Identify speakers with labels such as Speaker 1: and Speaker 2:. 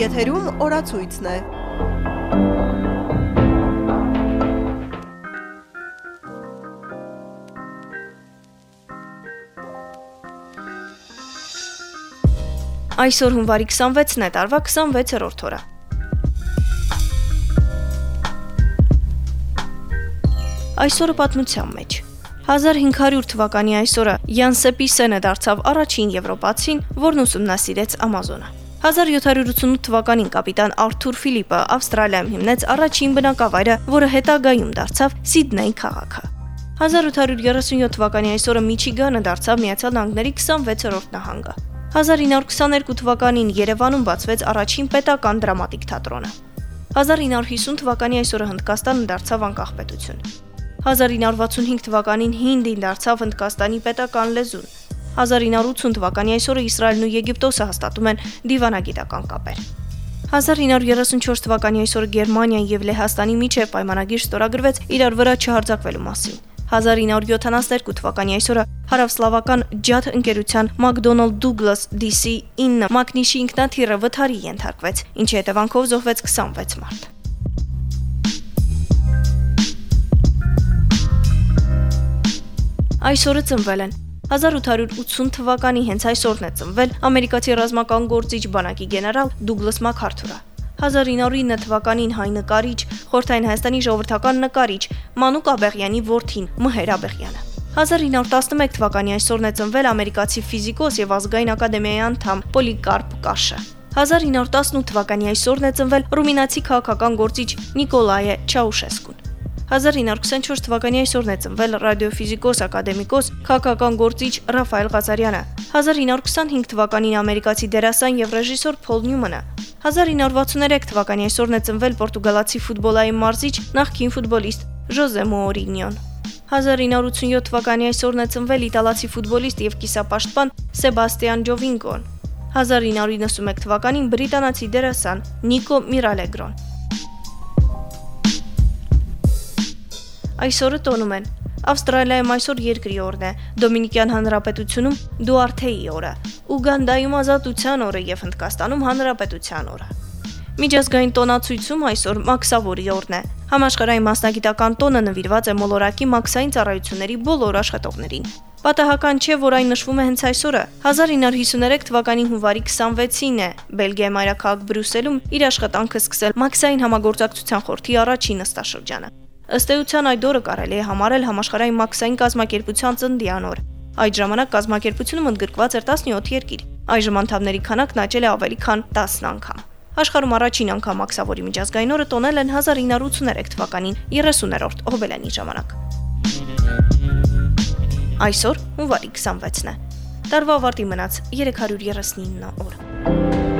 Speaker 1: Եթերում օրացույցն է։
Speaker 2: Այսօր հունվարի 26-ն է, տարվա 26-րդ օրը։ Այսօրը պատմության մեջ 1500 թվականի այսօրը Յան Սեպիսենը դարձավ առաջին եվրոպացին, որն ուսումնասիրեց Ամազոնը։ 1788 թվականին կապիտան Արթուր Ֆիլիպը Ավստրալիայում հիմնեց առաջին բնակավայրը, որը հետագայում դարձավ Սիդնեյ քաղաքը։ 1837 թվականի այսօրը Միչիգանը դարձավ Միացյալ Նահանգների 26-րդ նահանգը։ 1922 թվականին Երևանում բացվեց առաջին պետական դրամատիկ թատրոնը։ 1950 թվականի այսօրը Հնդկաստանը դարձավ անկախ պետություն։ 1965 թվականին հինդին դարձավ Հնդկաստանի պետական լեզուն։ 1980 թվականի այսօրը Իսրայելն ու Եգիպտոսը հաստատում են դիվանագիտական կապեր։ 1934 թվականի այսօրը Գերմանիան եւ Լեհաստանի միջև պայմանագիր ստորագրվեց իրար վրա չհարձակվելու մասին։ 1972 թվականի այսօրը հարավսլավական ջաթ ընկերության McDonnell Douglas DC-9 մագնիշի ինքնաթիռը վթարի ենթարկվեց, ինչի հետևանքով զոհվեց 26 մարդ։ Այսօրը ծնվել են 1880 թվականի հենց այսօրն է ծնվել ամերիկացի ռազմական գործիչ բանակի գեներալ Դուգլաս Մաքարթուրը։ 1909 թվականին հայ նկարիչ, Խորթային Հայաստանի ժողովրդական նկարիչ Մանուկ Աբեղյանի որդին Մհեր Աբեղյանը։ 1911 թվականի այսօրն է ծնվել ամերիկացի ֆիզիկոս եւ ազգային ակադեմիայի անդամ Պոլիկարպ Կաշը։ 1918 թվականի այսօրն է ծնվել ռումինացի քաղաքական գործիչ Նիկոլայե Չաուշեսկուն։ 1924 թվականի այսօրն է ծնվել ռադիոֆիզիկոս ակադեմիկոս քաղաքական գործիչ Ռաֆայել Ղազարյանը։ 1925 թվականին ամերիկացի դերասան եւ ռեժիսոր Փոլ Նյումանը։ 1963 թվականի այսօրն է ծնվել պորտուգալացի ֆուտբոլային մարզիչ նախկին ֆուտբոլիստ Ժոզե Մոուրինյոն։ 1987 թվականի այսօրն է ծնվել իտալացի ֆուտբոլիստ եւ կիսապաշտպան Սեբաստիան Ջովինկոն։ 1991 թվականին բրիտանացի դերասան Նիկո Միրալեգրոն։ Այսօրը տոնում են. Ավստրալիայում այսօր երկրի օրն է, Դոմինիկյան Հանրապետությունում Դուարթեի օրը, Ուգանդայում ազատության օրը եւ Հնդկաստանում Հանրապետության օրը։ Միջազգային տոնացույցում այսօր Մաքսավորի օրն է։ Համաշխարհային մասնագիտական տոնը նվիրված է մոլորակի մաքսային ծառայությունների բոլոր աշխատողներին։ Պատահական չէ, որ այն նշվում է հենց այսօրը։ 1953 թվականի հունվարի 26-ին է Բելգիայի մայրաքաղաք Բրյուսելում իր աշխատանքը սկսել մաքսային համագործակցության խորհրդի առաջին նստաշրջանը։ Ըստ էության այդ օրը կարելի է համարել համաշխարհային մաքսային կազմակերպության ծննդյան օր։ Այդ ժամանակ կազմակերպությունում ընդգրկված էր 17 երկիր։ Այժմ անդամների քանակն աճել է ավելի քան 10 անգամ։ Աշխարհում առաջին անգամ Մաքսավորի միջազգային օրը տոնել են 1983 թվականին 30-րդ Օբելյանի ժամանակ։ Այսօր հունվարի 26-ն է։ Տարվա ավարտի մնաց 339 օր։